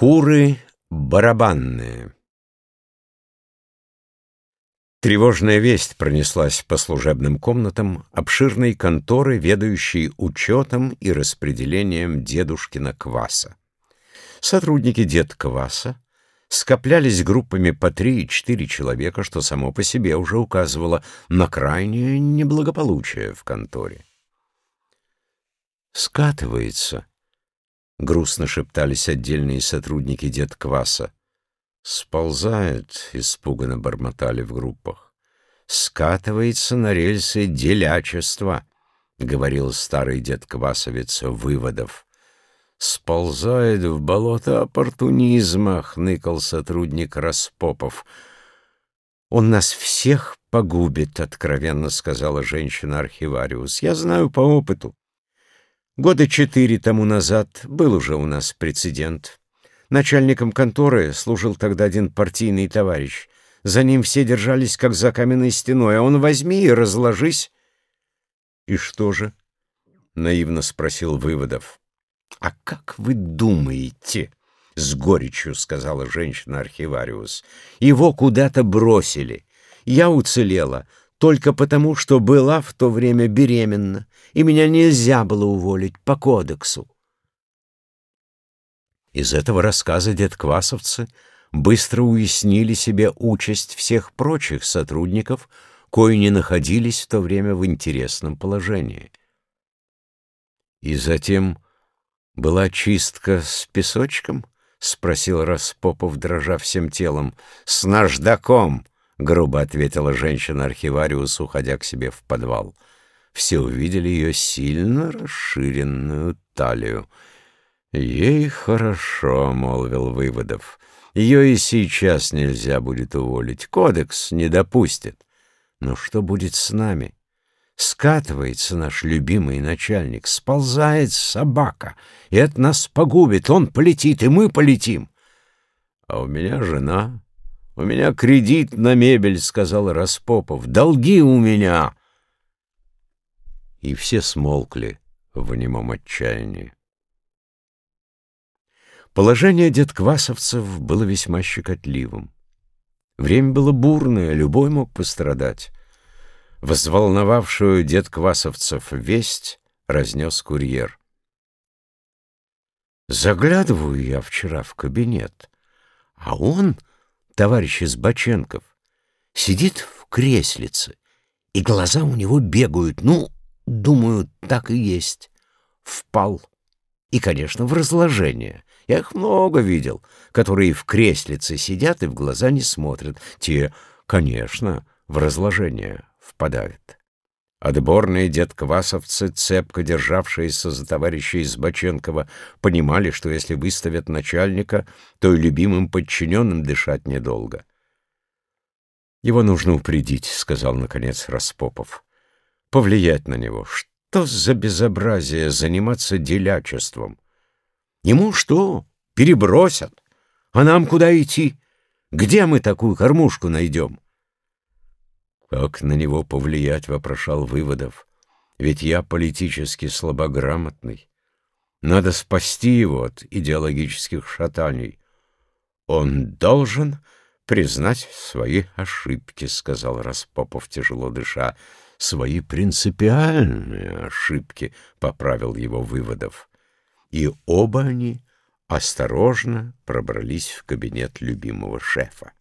Куры барабанные Тревожная весть пронеслась по служебным комнатам обширной конторы, ведающей учетом и распределением дедушкина кваса. Сотрудники дед кваса скоплялись группами по три и четыре человека, что само по себе уже указывало на крайнее неблагополучие в конторе. «Скатывается», — грустно шептались отдельные сотрудники дед кваса. «Сползает», — испуганно бормотали в группах. «Скатывается на рельсы делячества», — говорил старый дед Квасовец выводов. «Сползает в болото оппортунизма», — хныкал сотрудник Распопов. «Он нас всех погубит», — откровенно сказала женщина-архивариус. «Я знаю по опыту. Года четыре тому назад был уже у нас прецедент. Начальником конторы служил тогда один партийный товарищ. За ним все держались, как за каменной стеной, а он возьми и разложись. — И что же? — наивно спросил Выводов. — А как вы думаете? — с горечью сказала женщина-архивариус. — Его куда-то бросили. Я уцелела только потому, что была в то время беременна, и меня нельзя было уволить по кодексу. Из этого рассказа детквасовцы быстро уяснили себе участь всех прочих сотрудников, кои не находились в то время в интересном положении. И затем была чистка с песочком? — спросил Распопов, дрожа всем телом. — С наждаком! — грубо ответила женщина-архивариус, уходя к себе в подвал. Все увидели ее сильно расширенную талию. «Ей хорошо», — молвил Выводов. «Ее и сейчас нельзя будет уволить. Кодекс не допустит. Но что будет с нами?» Скатывается наш любимый начальник, сползает собака, и это нас погубит. Он полетит, и мы полетим. — А у меня жена, у меня кредит на мебель, — сказал Распопов. — Долги у меня. И все смолкли в немом отчаянии. Положение детквасовцев было весьма щекотливым. Время было бурное, любой мог пострадать. Взволновавшую детквасовцев весть разнес курьер. Заглядываю я вчера в кабинет, а он, товарищ Избаченков, сидит в креслице, и глаза у него бегают. Ну, думаю, так и есть. Впал. И, конечно, в разложение. Я их много видел, которые в креслице сидят и в глаза не смотрят. Те, конечно, в разложение впадают. Отборные детквасовцы, цепко державшиеся за товарища Избаченкова, понимали, что если выставят начальника, то и любимым подчиненным дышать недолго. «Его нужно упредить», — сказал, наконец, Распопов. «Повлиять на него. Что за безобразие заниматься делячеством? Ему что, перебросят? А нам куда идти? Где мы такую кормушку найдем?» «Как на него повлиять?» — вопрошал Выводов. «Ведь я политически слабограмотный. Надо спасти его от идеологических шатаний. Он должен признать свои ошибки», — сказал Распопов, тяжело дыша. «Свои принципиальные ошибки», — поправил его Выводов. И оба они осторожно пробрались в кабинет любимого шефа.